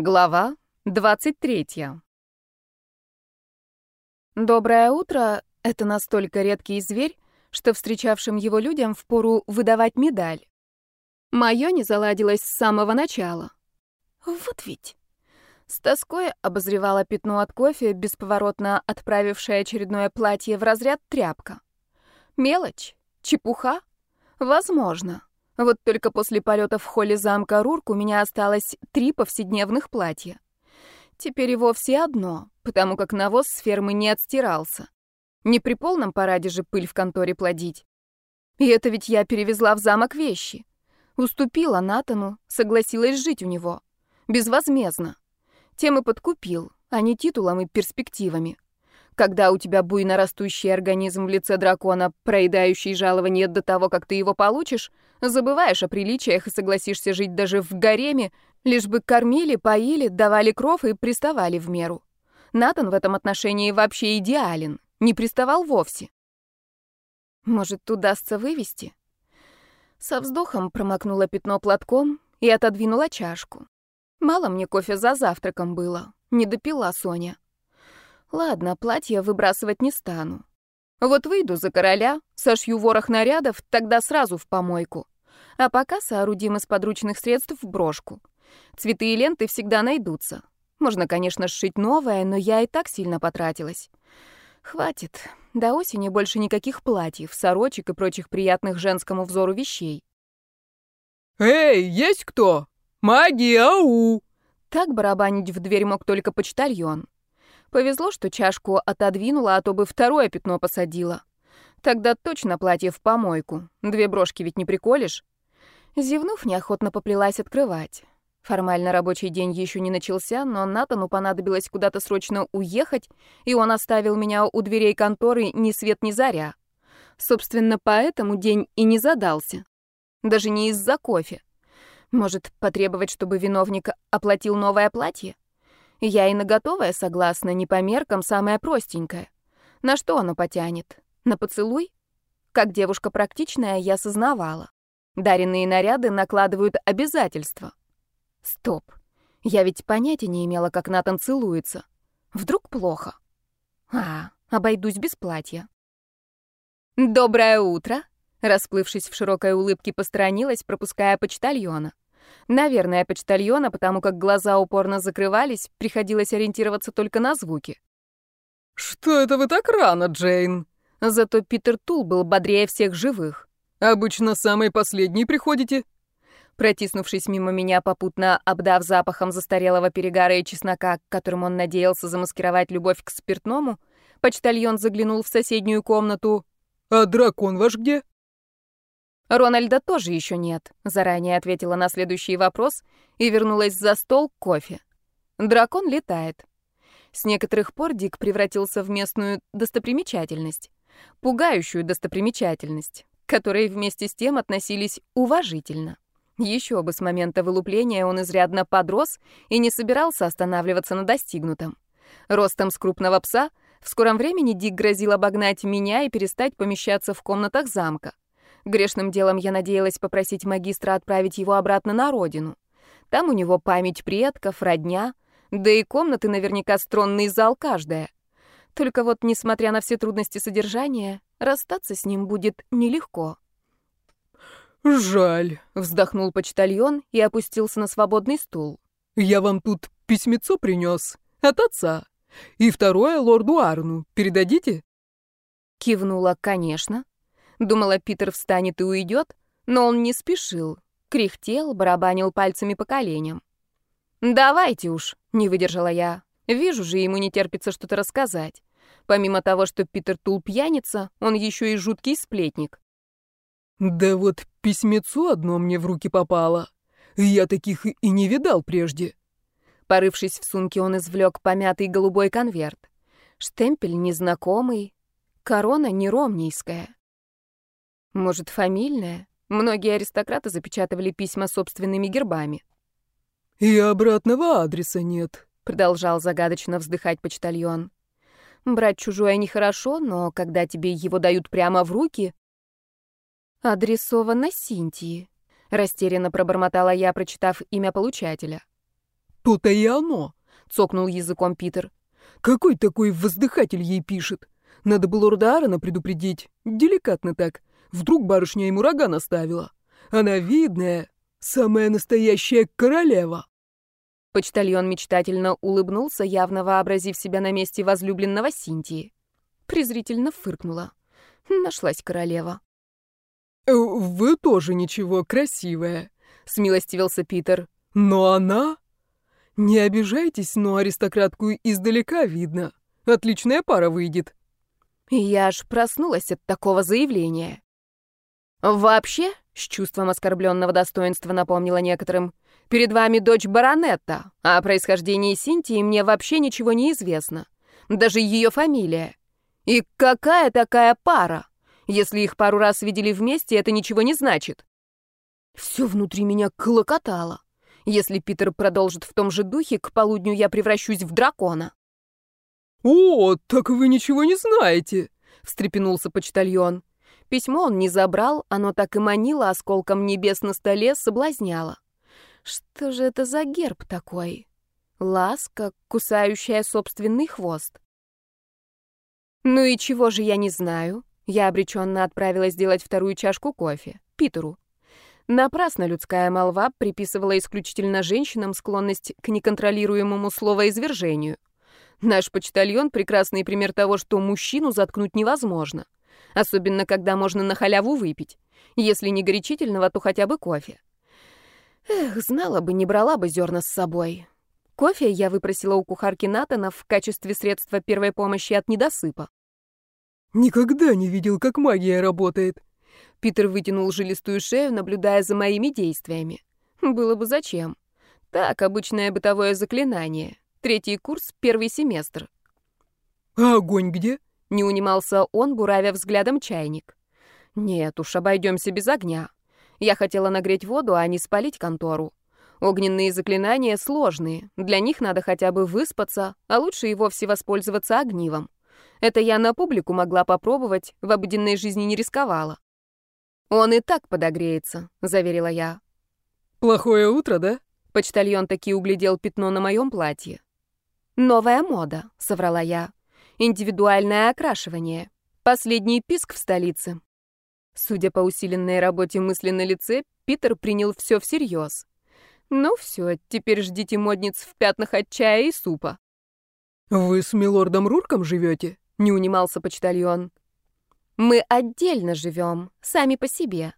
Глава 23. Доброе утро — это настолько редкий зверь, что встречавшим его людям впору выдавать медаль. Моё не заладилось с самого начала. Вот ведь. С тоской обозревала пятно от кофе, бесповоротно отправившее очередное платье в разряд тряпка. Мелочь? Чепуха? Возможно. Вот только после полета в холле замка Рурк у меня осталось три повседневных платья. Теперь и вовсе одно, потому как навоз с фермы не отстирался. Не при полном параде же пыль в конторе плодить. И это ведь я перевезла в замок вещи. Уступила Натану, согласилась жить у него. Безвозмездно. Тем и подкупил, а не титулом и перспективами. Когда у тебя буйно растущий организм в лице дракона, проедающий жалование до того, как ты его получишь, забываешь о приличиях и согласишься жить даже в гареме, лишь бы кормили, поили, давали кров и приставали в меру. Натан в этом отношении вообще идеален, не приставал вовсе. Может, удастся вывести? Со вздохом промокнула пятно платком и отодвинула чашку. Мало мне кофе за завтраком было, не допила Соня. Ладно, платье выбрасывать не стану. Вот выйду за короля, сошью ворох нарядов, тогда сразу в помойку. А пока соорудим из подручных средств брошку. Цветы и ленты всегда найдутся. Можно, конечно, сшить новое, но я и так сильно потратилась. Хватит. До осени больше никаких платьев, сорочек и прочих приятных женскому взору вещей. «Эй, есть кто? Маги, ау!» Так барабанить в дверь мог только почтальон. Повезло, что чашку отодвинула, а то бы второе пятно посадила. Тогда точно платье в помойку. Две брошки ведь не приколешь. Зевнув, неохотно поплелась открывать. Формально рабочий день еще не начался, но Натану понадобилось куда-то срочно уехать, и он оставил меня у дверей конторы ни свет ни заря. Собственно, поэтому день и не задался. Даже не из-за кофе. Может, потребовать, чтобы виновник оплатил новое платье? Я и на готовое согласна, не по меркам, самое простенькое. На что оно потянет? На поцелуй? Как девушка практичная, я сознавала. Даренные наряды накладывают обязательства. Стоп. Я ведь понятия не имела, как Натан целуется. Вдруг плохо? А, обойдусь без платья. «Доброе утро!» Расплывшись в широкой улыбке, посторонилась, пропуская почтальона. Наверное, почтальона, потому как глаза упорно закрывались, приходилось ориентироваться только на звуки. «Что это вы так рано, Джейн?» Зато Питер Тул был бодрее всех живых. «Обычно самый последний приходите?» Протиснувшись мимо меня, попутно обдав запахом застарелого перегара и чеснока, которым он надеялся замаскировать любовь к спиртному, почтальон заглянул в соседнюю комнату. «А дракон ваш где?» Рональда тоже еще нет, заранее ответила на следующий вопрос и вернулась за стол к кофе. Дракон летает. С некоторых пор Дик превратился в местную достопримечательность, пугающую достопримечательность, к которой вместе с тем относились уважительно. Еще бы с момента вылупления он изрядно подрос и не собирался останавливаться на достигнутом. Ростом с крупного пса в скором времени Дик грозил обогнать меня и перестать помещаться в комнатах замка. Грешным делом я надеялась попросить магистра отправить его обратно на родину. Там у него память предков, родня, да и комнаты наверняка стронный зал каждая. Только вот, несмотря на все трудности содержания, расстаться с ним будет нелегко. «Жаль», — вздохнул почтальон и опустился на свободный стул. «Я вам тут письмецо принес от отца. И второе лорду Арну. Передадите?» Кивнула, конечно. Думала, Питер встанет и уйдет, но он не спешил. Кряхтел, барабанил пальцами по коленям. «Давайте уж», — не выдержала я. Вижу же, ему не терпится что-то рассказать. Помимо того, что Питер Тул пьяница, он еще и жуткий сплетник. «Да вот письмецо одно мне в руки попало. Я таких и не видал прежде». Порывшись в сумке, он извлек помятый голубой конверт. Штемпель незнакомый, корона не ромнийская. Может, фамильная? Многие аристократы запечатывали письма собственными гербами. «И обратного адреса нет», — продолжал загадочно вздыхать почтальон. «Брать чужое нехорошо, но когда тебе его дают прямо в руки...» «Адресовано Синтии», — растерянно пробормотала я, прочитав имя получателя. то-то и оно», — цокнул языком Питер. «Какой такой воздыхатель ей пишет? Надо было лорда Аарона предупредить. Деликатно так. Вдруг барышня ему рога наставила. Она видная, самая настоящая королева». Почтальон мечтательно улыбнулся, явно вообразив себя на месте возлюбленного Синтии. Презрительно фыркнула. Нашлась королева. «Э, «Вы тоже ничего, красивая», — смилостивился Питер. «Но она...» «Не обижайтесь, но аристократку издалека видно. Отличная пара выйдет». Я аж проснулась от такого заявления. «Вообще, с чувством оскорбленного достоинства напомнила некоторым, перед вами дочь баронетта, а о происхождении Синтии мне вообще ничего не известно. Даже ее фамилия. И какая такая пара? Если их пару раз видели вместе, это ничего не значит. Все внутри меня клокотало. Если Питер продолжит в том же духе, к полудню я превращусь в дракона. «О, так вы ничего не знаете!» — встрепенулся почтальон. Письмо он не забрал, оно так и манило осколком небес на столе, соблазняло. Что же это за герб такой? Ласка, кусающая собственный хвост. Ну и чего же я не знаю? Я обреченно отправилась делать вторую чашку кофе. Питеру. Напрасно людская молва приписывала исключительно женщинам склонность к неконтролируемому словоизвержению. Наш почтальон — прекрасный пример того, что мужчину заткнуть невозможно. Особенно, когда можно на халяву выпить. Если не горячительного, то хотя бы кофе. Эх, знала бы, не брала бы зерна с собой. Кофе я выпросила у кухарки Натана в качестве средства первой помощи от недосыпа. «Никогда не видел, как магия работает», Питер вытянул жилистую шею, наблюдая за моими действиями. Было бы зачем. Так, обычное бытовое заклинание. Третий курс, первый семестр. «А огонь где?» — не унимался он, буравя взглядом чайник. «Нет уж, обойдемся без огня. Я хотела нагреть воду, а не спалить контору. Огненные заклинания сложные, для них надо хотя бы выспаться, а лучше и вовсе воспользоваться огнивом. Это я на публику могла попробовать, в обыденной жизни не рисковала. «Он и так подогреется», — заверила я. «Плохое утро, да?» Почтальон таки углядел пятно на моем платье. «Новая мода», — соврала я. «Индивидуальное окрашивание. Последний писк в столице». Судя по усиленной работе мысли на лице, Питер принял все всерьез. «Ну все, теперь ждите модниц в пятнах от чая и супа». «Вы с милордом Рурком живете?» — не унимался почтальон. Мы отдельно живем, сами по себе.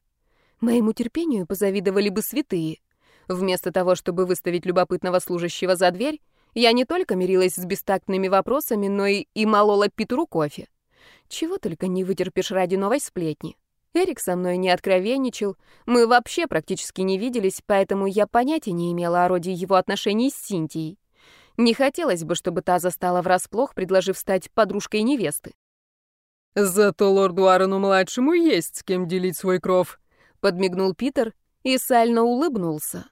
Моему терпению позавидовали бы святые. Вместо того, чтобы выставить любопытного служащего за дверь, я не только мирилась с бестактными вопросами, но и, и молола Питеру кофе. Чего только не вытерпишь ради новой сплетни. Эрик со мной не откровенничал, мы вообще практически не виделись, поэтому я понятия не имела о роде его отношений с Синтией. Не хотелось бы, чтобы та застала врасплох, предложив стать подружкой невесты. «Зато лорду Аарону-младшему есть с кем делить свой кров», — подмигнул Питер и сально улыбнулся.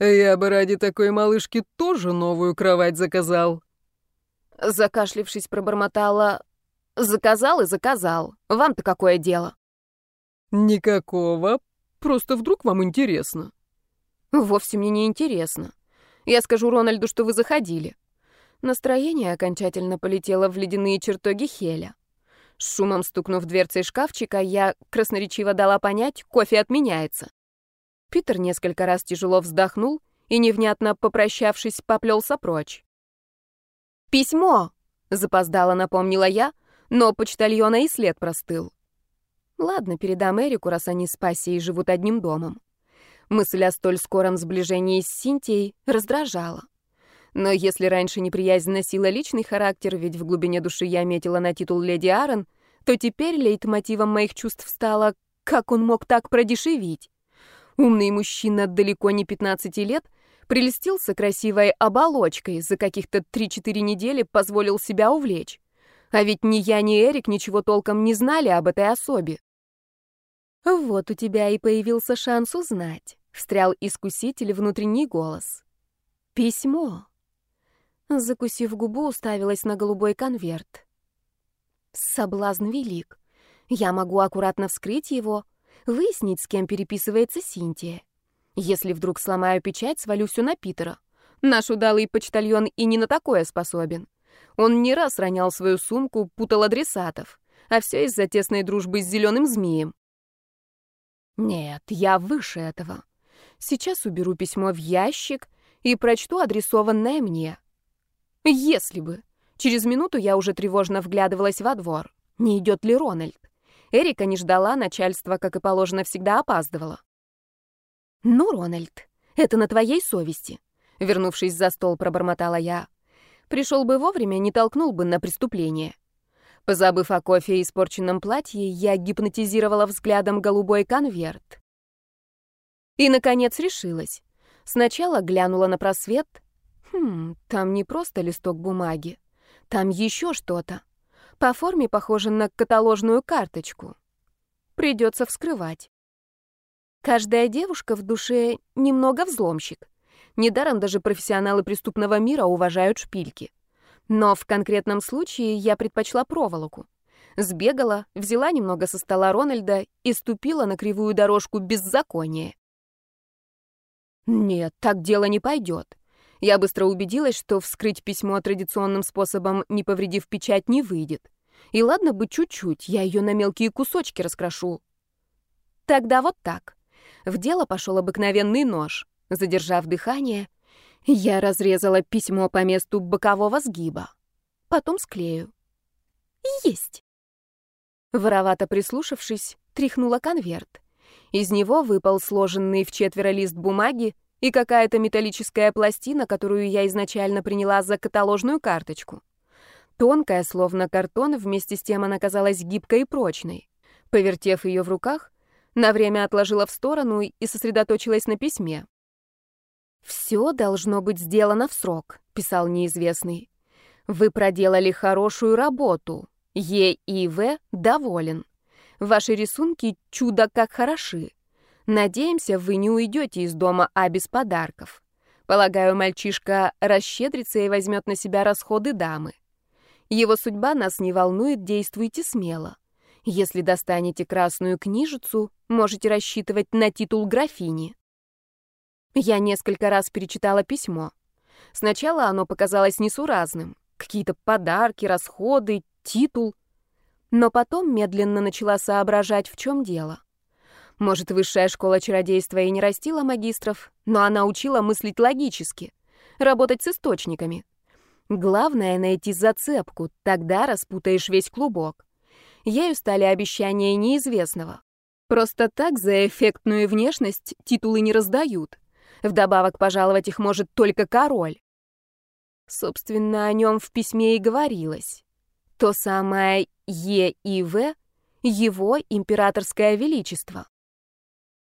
«Я бы ради такой малышки тоже новую кровать заказал». Закашлившись, пробормотала. «Заказал и заказал. Вам-то какое дело?» «Никакого. Просто вдруг вам интересно». «Вовсе мне не интересно. Я скажу Рональду, что вы заходили». Настроение окончательно полетело в ледяные чертоги Хеля. С шумом стукнув дверцей шкафчика, я красноречиво дала понять, кофе отменяется. Питер несколько раз тяжело вздохнул и, невнятно попрощавшись, поплелся прочь. «Письмо!» — запоздала напомнила я, но почтальона и след простыл. Ладно, передам Эрику, раз они с Пассией живут одним домом. Мысль о столь скором сближении с Синтией раздражала. Но если раньше неприязнь носила личный характер, ведь в глубине души я метила на титул леди Аарон, то теперь лейтмотивом моих чувств стало, как он мог так продешевить. Умный мужчина далеко не 15 лет прелестился красивой оболочкой, за каких-то 3-4 недели позволил себя увлечь. А ведь ни я, ни Эрик ничего толком не знали об этой особе. «Вот у тебя и появился шанс узнать», — встрял искуситель внутренний голос. «Письмо». Закусив губу, уставилась на голубой конверт. Соблазн велик. Я могу аккуратно вскрыть его, выяснить, с кем переписывается Синтия. Если вдруг сломаю печать, свалю все на Питера. Наш удалый почтальон и не на такое способен. Он не раз ронял свою сумку, путал адресатов, а все из-за тесной дружбы с зеленым змеем. Нет, я выше этого. Сейчас уберу письмо в ящик и прочту адресованное мне. Если бы. Через минуту я уже тревожно вглядывалась во двор. Не идет ли Рональд? Эрика не ждала, начальство, как и положено, всегда опаздывало. «Ну, Рональд, это на твоей совести», — вернувшись за стол, пробормотала я. «Пришел бы вовремя, не толкнул бы на преступление». Позабыв о кофе и испорченном платье, я гипнотизировала взглядом голубой конверт. И, наконец, решилась. Сначала глянула на просвет. Хм, там не просто листок бумаги. Там еще что-то. По форме похоже на каталожную карточку. Придется вскрывать. Каждая девушка в душе немного взломщик. Недаром даже профессионалы преступного мира уважают шпильки. Но в конкретном случае я предпочла проволоку. Сбегала, взяла немного со стола Рональда и ступила на кривую дорожку беззакония. Нет, так дело не пойдет. Я быстро убедилась, что вскрыть письмо традиционным способом, не повредив печать, не выйдет. И ладно бы чуть-чуть, я ее на мелкие кусочки раскрошу. Тогда вот так. В дело пошел обыкновенный нож. Задержав дыхание, я разрезала письмо по месту бокового сгиба. Потом склею. Есть. Воровато прислушавшись, тряхнула конверт. Из него выпал сложенный в четверо лист бумаги и какая-то металлическая пластина, которую я изначально приняла за каталожную карточку. Тонкая, словно картон, вместе с тем она казалась гибкой и прочной. Повертев ее в руках, на время отложила в сторону и сосредоточилась на письме. «Все должно быть сделано в срок», — писал неизвестный. «Вы проделали хорошую работу. Е. и В. доволен. Ваши рисунки чудо как хороши. Надеемся, вы не уйдете из дома, а без подарков. Полагаю, мальчишка расщедрится и возьмет на себя расходы дамы. Его судьба нас не волнует, действуйте смело. Если достанете красную книжицу, можете рассчитывать на титул графини. Я несколько раз перечитала письмо. Сначала оно показалось несуразным. Какие-то подарки, расходы, титул. Но потом медленно начала соображать, в чем дело. Может, высшая школа чародейства и не растила магистров, но она учила мыслить логически, работать с источниками. Главное — найти зацепку, тогда распутаешь весь клубок. Ею стали обещания неизвестного. Просто так за эффектную внешность титулы не раздают. Вдобавок пожаловать их может только король. Собственно, о нем в письме и говорилось. То самое Е и В — его императорское величество.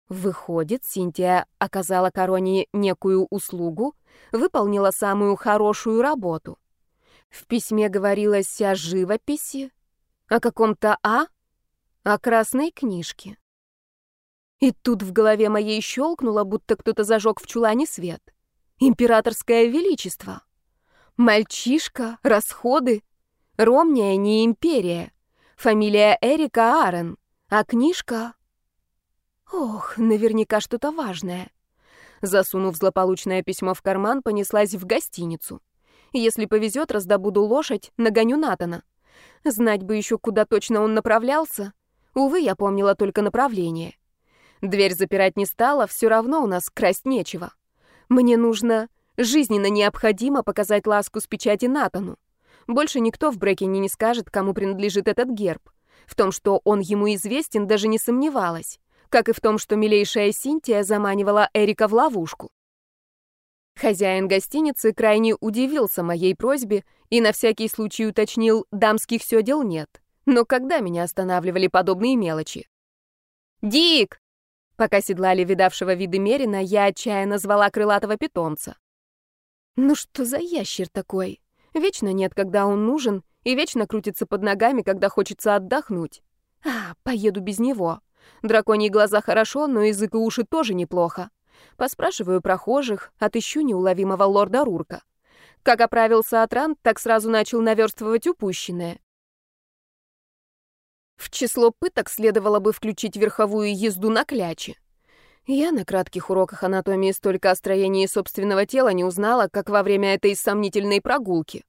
Выходит, Синтия оказала короне некую услугу, выполнила самую хорошую работу. В письме говорилось о живописи, о каком-то А, о красной книжке. И тут в голове моей щелкнуло, будто кто-то зажег в чулане свет. Императорское величество. Мальчишка, расходы. Ромния не империя. Фамилия Эрика Арен. А книжка... Ох, наверняка что-то важное. Засунув злополучное письмо в карман, понеслась в гостиницу. Если повезет, раздобуду лошадь, нагоню Натана. Знать бы еще, куда точно он направлялся. Увы, я помнила только направление. Дверь запирать не стала, все равно у нас красть нечего. Мне нужно, жизненно необходимо показать ласку с печати Натану. Больше никто в Брекине не скажет, кому принадлежит этот герб. В том, что он ему известен, даже не сомневалась. Как и в том, что милейшая Синтия заманивала Эрика в ловушку. Хозяин гостиницы крайне удивился моей просьбе и на всякий случай уточнил, дамских сёдел нет. Но когда меня останавливали подобные мелочи? «Дик!» Пока седлали видавшего виды Мерина, я отчаянно звала крылатого питомца. Ну что за ящер такой? Вечно нет, когда он нужен, и вечно крутится под ногами, когда хочется отдохнуть. А, поеду без него. Драконьи глаза хорошо, но язык и уши тоже неплохо. Поспрашиваю прохожих, отыщу неуловимого лорда Рурка. Как оправился от ран, так сразу начал наверстывать упущенное. В число пыток следовало бы включить верховую езду на кляче. Я на кратких уроках анатомии столько о строении собственного тела не узнала, как во время этой сомнительной прогулки.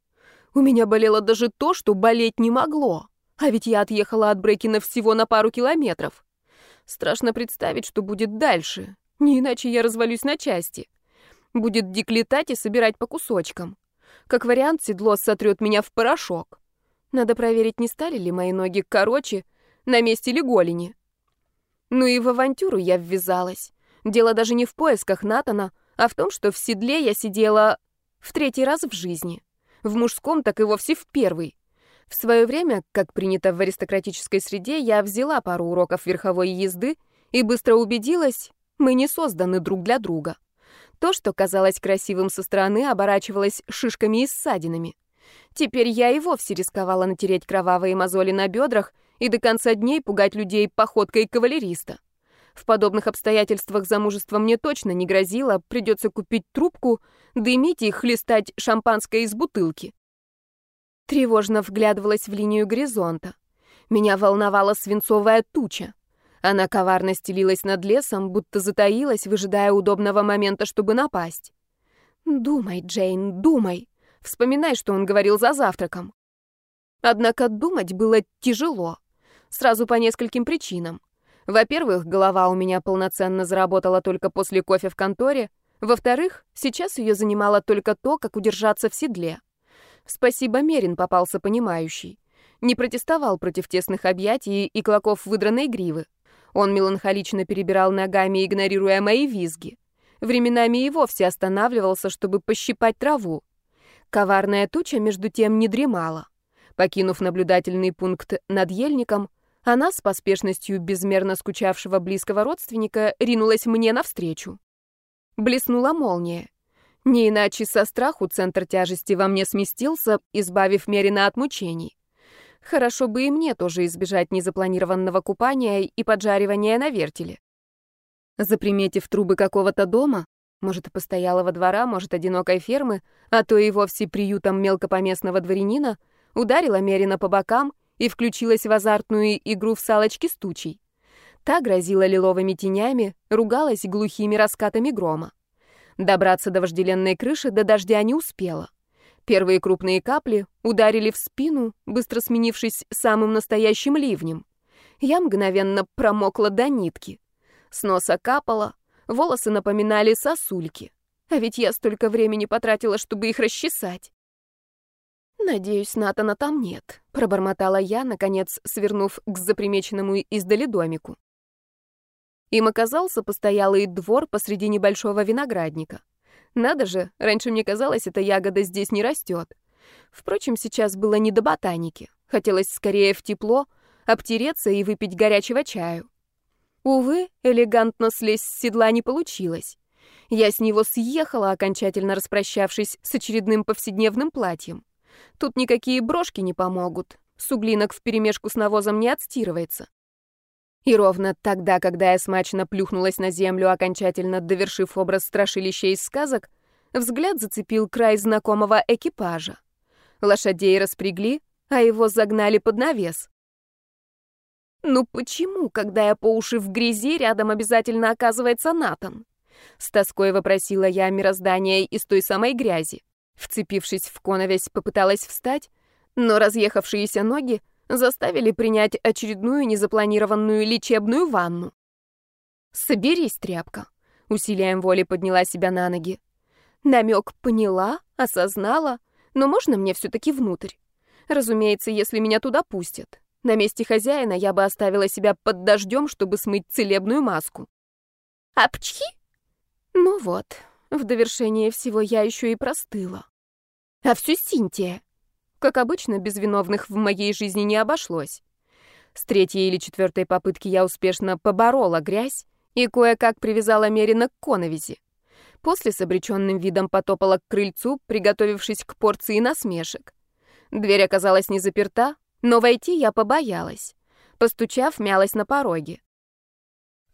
У меня болело даже то, что болеть не могло. А ведь я отъехала от Брекина всего на пару километров. Страшно представить, что будет дальше. Не иначе я развалюсь на части. Будет дик летать и собирать по кусочкам. Как вариант, седло сотрет меня в порошок. Надо проверить, не стали ли мои ноги короче, на месте ли голени. Ну и в авантюру я ввязалась. Дело даже не в поисках Натана, а в том, что в седле я сидела в третий раз в жизни. В мужском, так и вовсе в первый. В свое время, как принято в аристократической среде, я взяла пару уроков верховой езды и быстро убедилась, мы не созданы друг для друга. То, что казалось красивым со стороны, оборачивалось шишками и ссадинами. Теперь я и вовсе рисковала натереть кровавые мозоли на бедрах и до конца дней пугать людей походкой кавалериста. В подобных обстоятельствах замужество мне точно не грозило, придется купить трубку, дымить и хлестать шампанское из бутылки. Тревожно вглядывалась в линию горизонта. Меня волновала свинцовая туча. Она коварно стелилась над лесом, будто затаилась, выжидая удобного момента, чтобы напасть. «Думай, Джейн, думай. Вспоминай, что он говорил за завтраком». Однако думать было тяжело. Сразу по нескольким причинам. Во-первых, голова у меня полноценно заработала только после кофе в конторе. Во-вторых, сейчас ее занимало только то, как удержаться в седле. Спасибо, Мерин попался понимающий. Не протестовал против тесных объятий и клоков выдранной гривы. Он меланхолично перебирал ногами, игнорируя мои визги. Временами и вовсе останавливался, чтобы пощипать траву. Коварная туча, между тем, не дремала. Покинув наблюдательный пункт над ельником, она с поспешностью безмерно скучавшего близкого родственника ринулась мне навстречу. Блеснула молния. Не иначе со страху центр тяжести во мне сместился, избавив Мерина от мучений. Хорошо бы и мне тоже избежать незапланированного купания и поджаривания на вертеле. Заприметив трубы какого-то дома, может, постоялого двора, может, одинокой фермы, а то и вовсе приютом мелкопоместного дворянина, ударила Мерина по бокам и включилась в азартную игру в салочки с тучей. Та грозила лиловыми тенями, ругалась глухими раскатами грома. Добраться до вожделенной крыши до дождя не успела. Первые крупные капли ударили в спину, быстро сменившись самым настоящим ливнем. Я мгновенно промокла до нитки. С носа капало, волосы напоминали сосульки. А ведь я столько времени потратила, чтобы их расчесать. «Надеюсь, Натана там нет», — пробормотала я, наконец свернув к запримеченному издали домику. Им оказался постоялый двор посреди небольшого виноградника. Надо же, раньше мне казалось, эта ягода здесь не растет. Впрочем, сейчас было не до ботаники. Хотелось скорее в тепло, обтереться и выпить горячего чаю. Увы, элегантно слезть с седла не получилось. Я с него съехала, окончательно распрощавшись с очередным повседневным платьем. Тут никакие брошки не помогут. Суглинок вперемешку с навозом не отстирывается. И ровно тогда, когда я смачно плюхнулась на землю, окончательно довершив образ страшилища из сказок, взгляд зацепил край знакомого экипажа. Лошадей распрягли, а его загнали под навес. Ну почему, когда я по уши в грязи, рядом обязательно оказывается Натан? С тоской вопросила я мироздание из той самой грязи. Вцепившись в коновесь, попыталась встать, но разъехавшиеся ноги заставили принять очередную незапланированную лечебную ванну. «Соберись, тряпка!» Усилием воли подняла себя на ноги. Намек поняла, осознала, но можно мне все-таки внутрь? Разумеется, если меня туда пустят. На месте хозяина я бы оставила себя под дождем, чтобы смыть целебную маску. Апчхи! Ну вот, в довершение всего я еще и простыла. А все Синтия. Как обычно, без виновных в моей жизни не обошлось. С третьей или четвертой попытки я успешно поборола грязь и кое-как привязала Мерина к коновизи. После с обреченным видом потопала к крыльцу, приготовившись к порции насмешек. Дверь оказалась не заперта, но войти я побоялась. Постучав, мялась на пороге.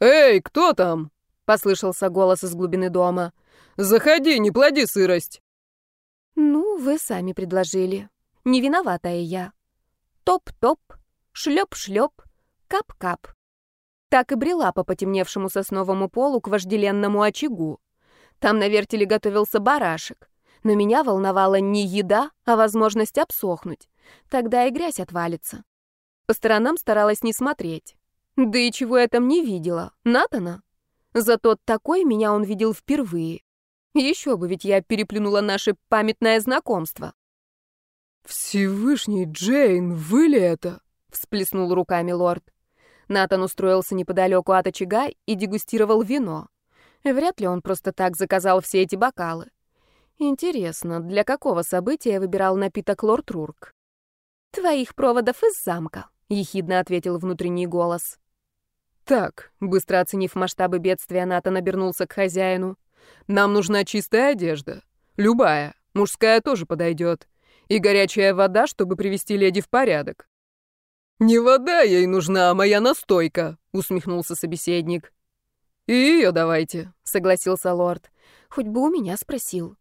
«Эй, кто там?» — послышался голос из глубины дома. «Заходи, не плоди сырость!» «Ну, вы сами предложили. Не виноватая я. Топ-топ, шлеп-шлеп, кап-кап. так и брела по потемневшему сосновому полу к вожделенному очагу. Там на вертеле готовился барашек. Но меня волновала не еда, а возможность обсохнуть. Тогда и грязь отвалится. По сторонам старалась не смотреть. Да и чего я там не видела? Натана? Зато такой меня он видел впервые. Еще бы, ведь я переплюнула наше памятное знакомство. «Всевышний Джейн, вы ли это?» — всплеснул руками лорд. Натан устроился неподалеку от очага и дегустировал вино. Вряд ли он просто так заказал все эти бокалы. Интересно, для какого события выбирал напиток лорд Рурк? «Твоих проводов из замка», — ехидно ответил внутренний голос. «Так», — быстро оценив масштабы бедствия, Натан обернулся к хозяину. «Нам нужна чистая одежда. Любая. Мужская тоже подойдет. И горячая вода, чтобы привести леди в порядок». «Не вода ей нужна, а моя настойка», — усмехнулся собеседник. «И ее давайте», — согласился лорд. «Хоть бы у меня спросил».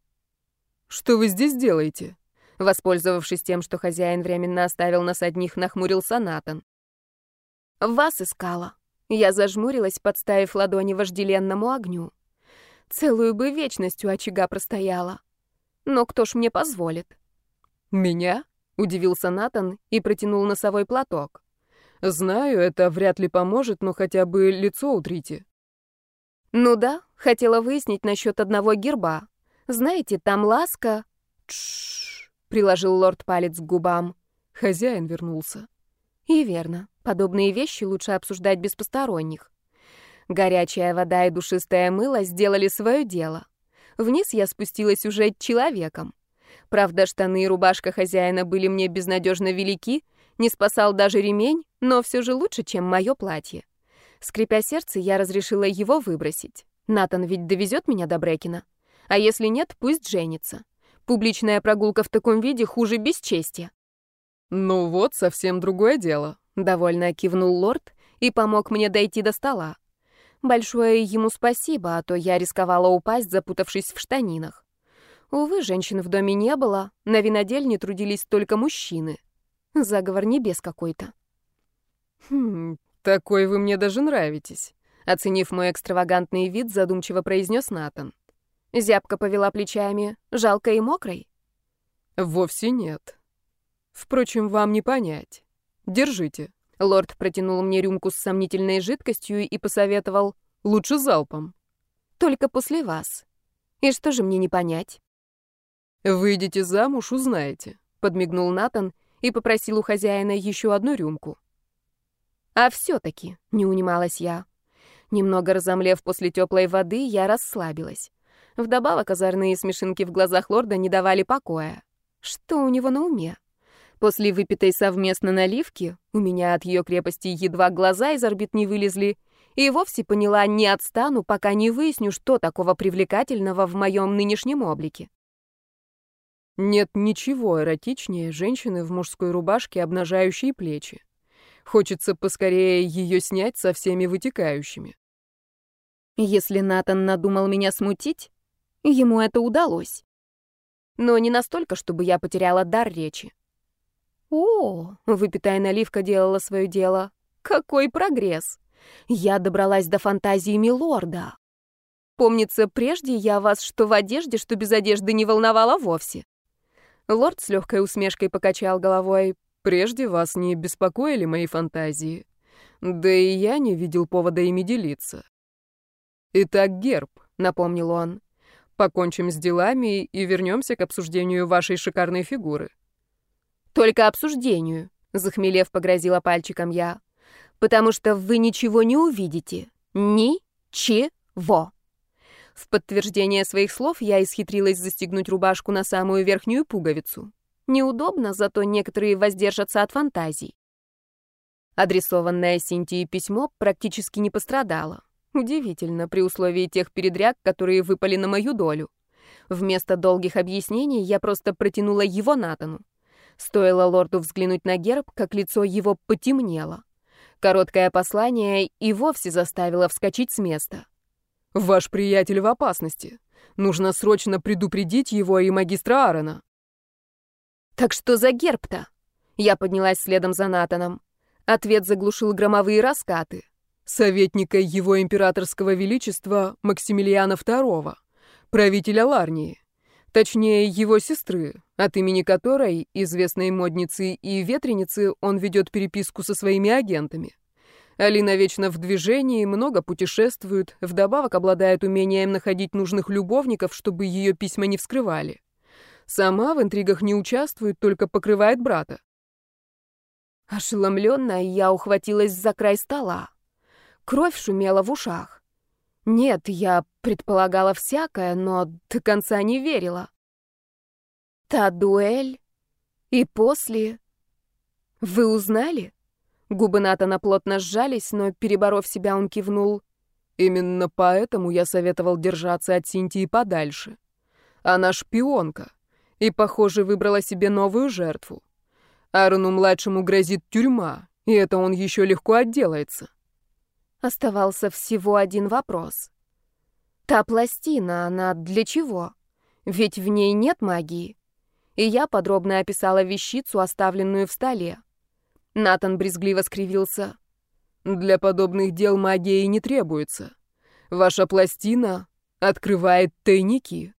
«Что вы здесь делаете?» Воспользовавшись тем, что хозяин временно оставил нас одних, нахмурился Натан. «Вас искала». Я зажмурилась, подставив ладони вожделенному огню. Целую бы вечность у очага простояла. Но кто ж мне позволит? «Меня?» Удивился Натан и протянул носовой платок. «Знаю, это вряд ли поможет, но хотя бы лицо утрите». «Ну да, хотела выяснить насчет одного герба. Знаете, там ласка...» «Тш-ш-ш», приложил лорд палец к губам. Хозяин вернулся. И верно, подобные вещи лучше обсуждать без посторонних. Горячая вода и душистое мыло сделали свое дело. Вниз я спустилась уже человеком. Правда, штаны и рубашка хозяина были мне безнадежно велики, не спасал даже ремень, но все же лучше, чем мое платье. Скрипя сердце, я разрешила его выбросить. Натан ведь довезет меня до Брекина. А если нет, пусть женится. Публичная прогулка в таком виде хуже бесчестия. «Ну вот, совсем другое дело», — довольно кивнул лорд и помог мне дойти до стола. Большое ему спасибо, а то я рисковала упасть, запутавшись в штанинах. Увы, женщин в доме не было, на винодельне трудились только мужчины. Заговор небес какой-то. «Хм, такой вы мне даже нравитесь», — оценив мой экстравагантный вид, задумчиво произнес Натан. Зябка повела плечами, жалко и мокрой. «Вовсе нет. Впрочем, вам не понять. Держите». Лорд протянул мне рюмку с сомнительной жидкостью и посоветовал «Лучше залпом». «Только после вас. И что же мне не понять?» «Выйдете замуж, узнаете», — подмигнул Натан и попросил у хозяина еще одну рюмку. «А все-таки», — не унималась я. Немного разомлев после теплой воды, я расслабилась. Вдобавок озорные смешинки в глазах лорда не давали покоя. Что у него на уме? После выпитой совместно наливки у меня от ее крепости едва глаза из орбит не вылезли, и вовсе поняла, не отстану, пока не выясню, что такого привлекательного в моем нынешнем облике. Нет ничего эротичнее женщины в мужской рубашке, обнажающей плечи. Хочется поскорее ее снять со всеми вытекающими. Если Натан надумал меня смутить, ему это удалось. Но не настолько, чтобы я потеряла дар речи. О, выпитая наливка делала свое дело. Какой прогресс! Я добралась до фантазии милорда. Помнится, прежде я вас что в одежде, что без одежды не волновала вовсе. Лорд с легкой усмешкой покачал головой. «Прежде вас не беспокоили мои фантазии. Да и я не видел повода ими делиться». «Итак, герб», — напомнил он. «Покончим с делами и вернемся к обсуждению вашей шикарной фигуры». «Только обсуждению», — захмелев, погрозила пальчиком я. «Потому что вы ничего не увидите. Ни-че-во». В подтверждение своих слов я исхитрилась застегнуть рубашку на самую верхнюю пуговицу. Неудобно, зато некоторые воздержатся от фантазий. Адресованное Синтии письмо практически не пострадало. Удивительно, при условии тех передряг, которые выпали на мою долю. Вместо долгих объяснений я просто протянула его Натану. Стоило лорду взглянуть на герб, как лицо его потемнело. Короткое послание и вовсе заставило вскочить с места. «Ваш приятель в опасности. Нужно срочно предупредить его и магистра Аарона». «Так что за герб-то?» Я поднялась следом за Натаном. Ответ заглушил громовые раскаты. советника его императорского величества Максимилиана II, правителя Ларнии, точнее, его сестры, от имени которой, известной модницы и ветреницы, он ведет переписку со своими агентами. Алина вечно в движении, много путешествует, вдобавок обладает умением находить нужных любовников, чтобы ее письма не вскрывали. Сама в интригах не участвует, только покрывает брата. Ошеломленная, я ухватилась за край стола. Кровь шумела в ушах. Нет, я предполагала всякое, но до конца не верила. Та дуэль и после... Вы узнали? Губы Натана плотно сжались, но, переборов себя, он кивнул. «Именно поэтому я советовал держаться от Синтии подальше. Она шпионка, и, похоже, выбрала себе новую жертву. Аарону-младшему грозит тюрьма, и это он еще легко отделается». Оставался всего один вопрос. «Та пластина, она для чего? Ведь в ней нет магии». И я подробно описала вещицу, оставленную в столе. Натан брезгливо скривился. «Для подобных дел магии не требуется. Ваша пластина открывает тайники».